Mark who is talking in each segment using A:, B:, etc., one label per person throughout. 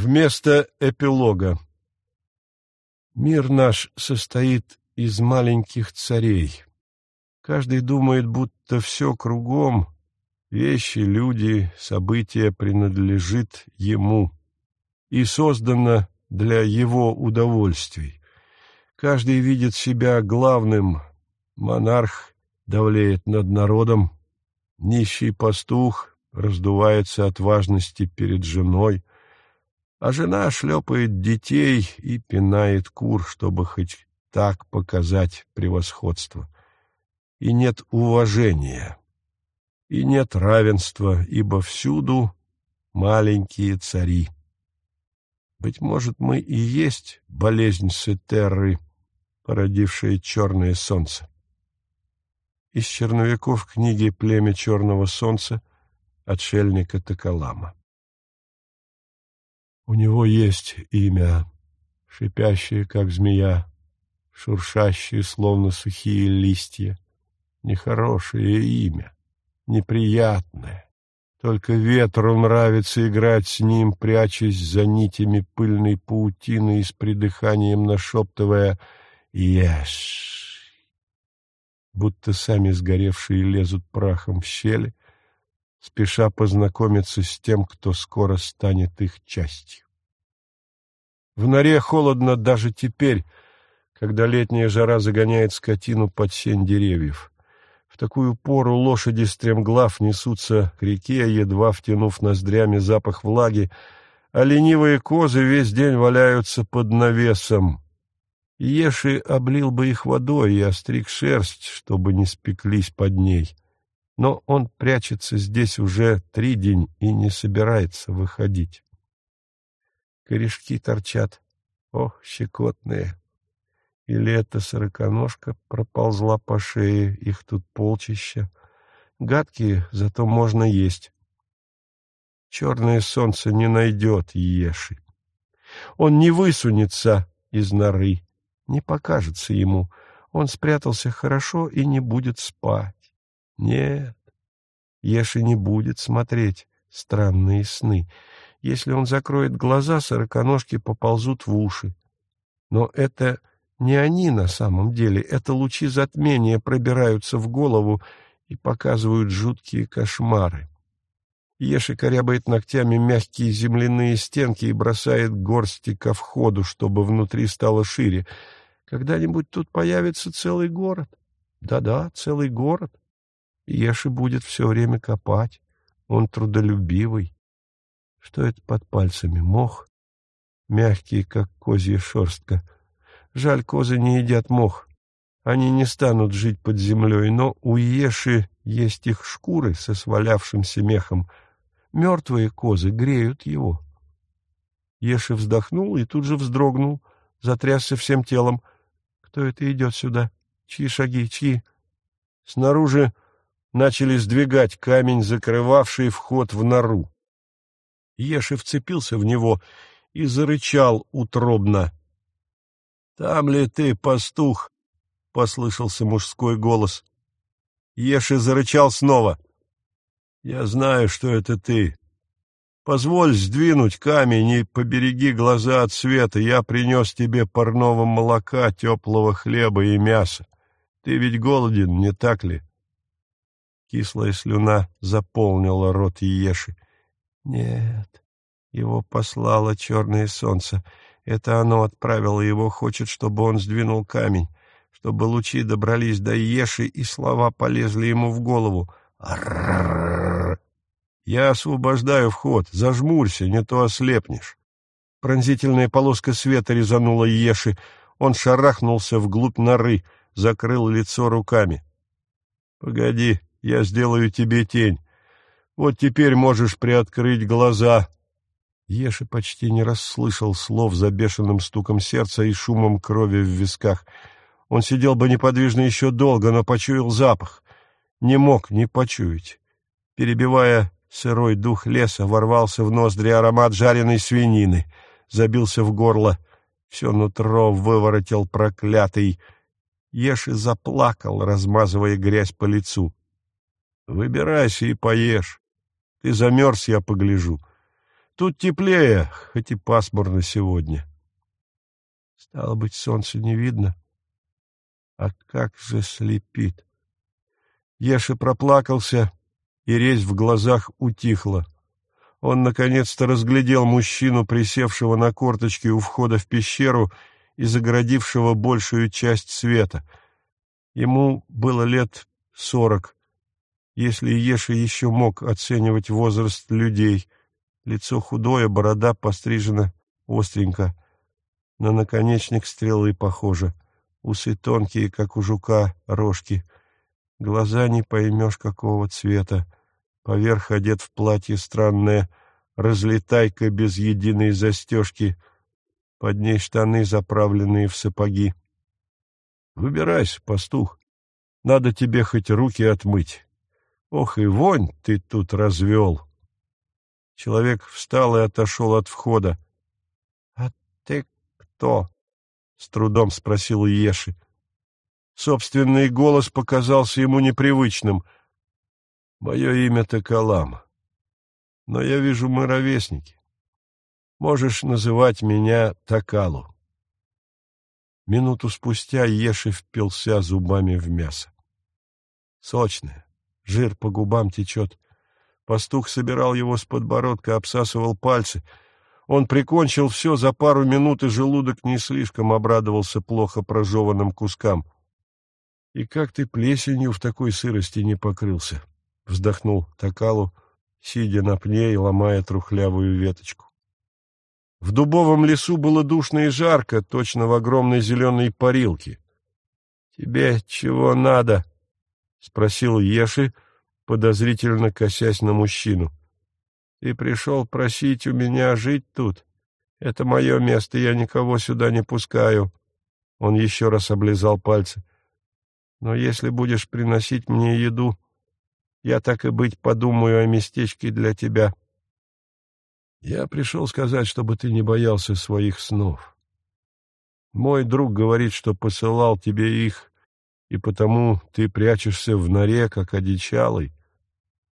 A: Вместо эпилога. Мир наш состоит из маленьких царей. Каждый думает, будто все кругом, вещи, люди, события принадлежит ему и создано для его удовольствий. Каждый видит себя главным, монарх давлеет над народом, нищий пастух раздувается от важности перед женой, а жена шлепает детей и пинает кур, чтобы хоть так показать превосходство. И нет уважения, и нет равенства, ибо всюду маленькие цари. Быть может, мы и есть болезнь Сетерры, породившая черное солнце. Из черновиков книги «Племя черного солнца» отшельника Токолама. У него есть имя, шипящее, как змея, шуршащее, словно сухие листья. Нехорошее имя, неприятное. Только ветру нравится играть с ним, прячась за нитями пыльной паутины и с придыханием нашептывая «Ешь!» Будто сами сгоревшие лезут прахом в щели, спеша познакомиться с тем, кто скоро станет их частью. В норе холодно даже теперь, когда летняя жара загоняет скотину под сень деревьев. В такую пору лошади стремглав несутся к реке, едва втянув ноздрями запах влаги, а ленивые козы весь день валяются под навесом. Еши облил бы их водой и остриг шерсть, чтобы не спеклись под ней но он прячется здесь уже три день и не собирается выходить. Корешки торчат. Ох, щекотные. Или эта сороконожка проползла по шее, их тут полчища. Гадкие, зато можно есть. Черное солнце не найдет Еши. Он не высунется из норы, не покажется ему. Он спрятался хорошо и не будет спать. Нет, Еши не будет смотреть странные сны. Если он закроет глаза, сороконожки поползут в уши. Но это не они на самом деле, это лучи затмения пробираются в голову и показывают жуткие кошмары. Еши корябает ногтями мягкие земляные стенки и бросает горсти ко входу, чтобы внутри стало шире. Когда-нибудь тут появится целый город. Да-да, целый город. Еши будет все время копать. Он трудолюбивый. Что это под пальцами? Мох? Мягкий, как козья шерстка. Жаль, козы не едят мох. Они не станут жить под землей, но у Еши есть их шкуры со свалявшимся мехом. Мертвые козы греют его. Еши вздохнул и тут же вздрогнул, затрясся всем телом. Кто это идет сюда? Чьи шаги? Чьи? Снаружи начали сдвигать камень, закрывавший вход в нору. Еши вцепился в него и зарычал утробно. — Там ли ты, пастух? — послышался мужской голос. Еши зарычал снова. — Я знаю, что это ты. Позволь сдвинуть камень и побереги глаза от света. Я принес тебе парного молока, теплого хлеба и мяса. Ты ведь голоден, не так ли? Кислая слюна заполнила рот Еши. Нет, его послало черное солнце. Это оно отправило его, хочет, чтобы он сдвинул камень, чтобы лучи добрались до Еши, и слова полезли ему в голову. Я освобождаю вход. Зажмурься, не то ослепнешь. Пронзительная полоска света резанула Еши. Он шарахнулся вглубь норы, закрыл лицо руками. — Погоди, я сделаю тебе тень. Вот теперь можешь приоткрыть глаза. Еши почти не расслышал слов за бешеным стуком сердца и шумом крови в висках. Он сидел бы неподвижно еще долго, но почуял запах. Не мог не почуять. Перебивая сырой дух леса, ворвался в ноздри аромат жареной свинины, забился в горло. Все нутро выворотил проклятый. Еши заплакал, размазывая грязь по лицу. Выбирайся и поешь. Ты замерз, я погляжу. тут теплее, хоть и пасмурно сегодня. Стало быть, солнца не видно. А как же слепит! Еша проплакался, и резь в глазах утихла. Он наконец-то разглядел мужчину, присевшего на корточки у входа в пещеру и загородившего большую часть света. Ему было лет сорок, если Еша еще мог оценивать возраст людей. Лицо худое, борода пострижена остренько. На наконечник стрелы похоже. Усы тонкие, как у жука, рожки. Глаза не поймешь, какого цвета. Поверх одет в платье странное, разлетайка без единой застежки. Под ней штаны, заправленные в сапоги. Выбирайся, пастух. Надо тебе хоть руки отмыть. Ох и вонь ты тут развел. Человек встал и отошел от входа. — А ты кто? — с трудом спросил Еши. Собственный голос показался ему непривычным. — Мое имя Токолам. Но я вижу, мы ровесники. Можешь называть меня Такалу. Минуту спустя Еши впился зубами в мясо. Сочное, жир по губам течет. Пастух собирал его с подбородка, обсасывал пальцы. Он прикончил все за пару минут, и желудок не слишком обрадовался плохо прожеванным кускам. — И как ты плесенью в такой сырости не покрылся? — вздохнул Такалу, сидя на пне и ломая трухлявую веточку. В дубовом лесу было душно и жарко, точно в огромной зеленой парилке. — Тебе чего надо? — спросил Еши, подозрительно косясь на мужчину. — Ты пришел просить у меня жить тут? Это мое место, я никого сюда не пускаю. Он еще раз облизал пальцы. — Но если будешь приносить мне еду, я так и быть подумаю о местечке для тебя. Я пришел сказать, чтобы ты не боялся своих снов. Мой друг говорит, что посылал тебе их и потому ты прячешься в норе, как одичалый.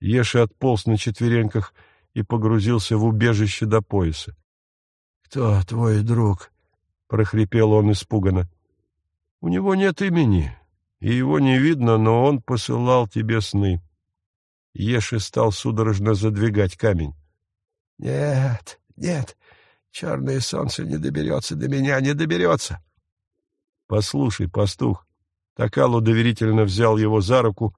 A: Еша отполз на четвереньках и погрузился в убежище до пояса. — Кто твой друг? — прохрипел он испуганно. — У него нет имени, и его не видно, но он посылал тебе сны. Еши стал судорожно задвигать камень. — Нет, нет, черное солнце не доберется до меня, не доберется. — Послушай, пастух, Такалу доверительно взял его за руку,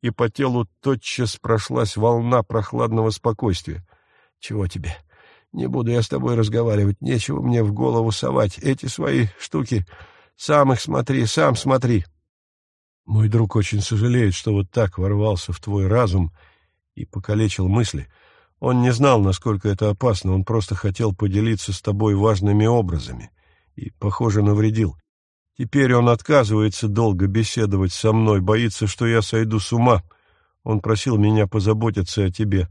A: и по телу тотчас прошлась волна прохладного спокойствия. — Чего тебе? Не буду я с тобой разговаривать, нечего мне в голову совать. Эти свои штуки, сам их смотри, сам смотри. Мой друг очень сожалеет, что вот так ворвался в твой разум и покалечил мысли. Он не знал, насколько это опасно, он просто хотел поделиться с тобой важными образами и, похоже, навредил. Теперь он отказывается долго беседовать со мной, боится, что я сойду с ума. Он просил меня позаботиться о тебе.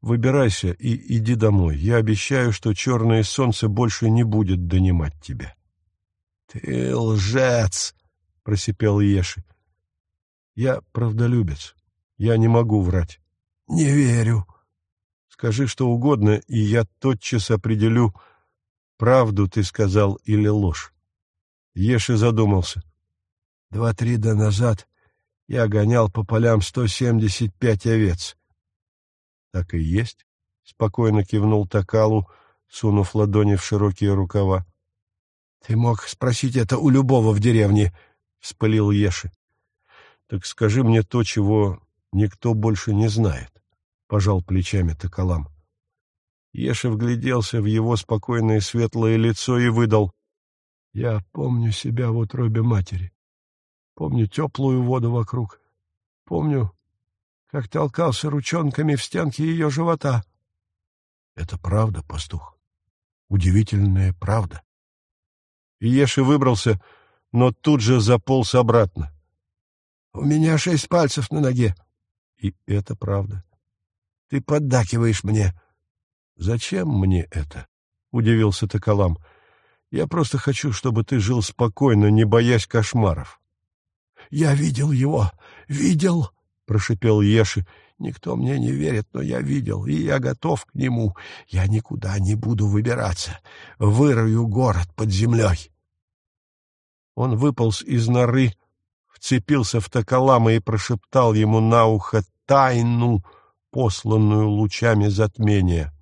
A: Выбирайся и иди домой. Я обещаю, что черное солнце больше не будет донимать тебя. — Ты лжец! — просипел Еши. — Я правдолюбец. Я не могу врать. — Не верю. Скажи что угодно, и я тотчас определю, правду ты сказал или ложь. Еши задумался. Два-три да назад я гонял по полям сто семьдесят пять овец. — Так и есть, — спокойно кивнул Такалу, сунув ладони в широкие рукава. — Ты мог спросить это у любого в деревне, — вспылил Еши. — Так скажи мне то, чего никто больше не знает, — пожал плечами Такалам. Еши вгляделся в его спокойное светлое лицо и выдал. Я помню себя в утробе матери. Помню теплую воду вокруг. Помню, как толкался ручонками в стенки ее живота. Это правда, пастух. Удивительная правда. Еши выбрался, но тут же заполз обратно. — У меня шесть пальцев на ноге. И это правда. Ты поддакиваешь мне. — Зачем мне это? — удивился Токолам. — я просто хочу, чтобы ты жил спокойно, не боясь кошмаров. — Я видел его, видел, — прошипел Еши, Никто мне не верит, но я видел, и я готов к нему. Я никуда не буду выбираться. Вырою город под землей. Он выполз из норы, вцепился в Токолама и прошептал ему на ухо тайну, посланную лучами затмения.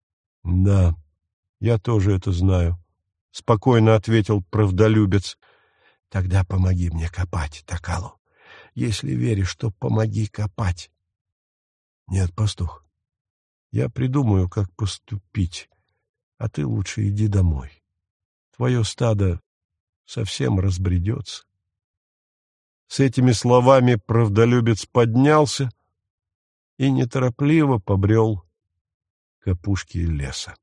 A: — Да, я тоже это знаю, — спокойно ответил правдолюбец. — Тогда помоги мне копать, Токалу. Если веришь, то помоги копать. — Нет, пастух, я придумаю, как поступить, а ты лучше иди домой. Твое стадо совсем разбредется. С этими словами правдолюбец поднялся и неторопливо побрел к опушке леса.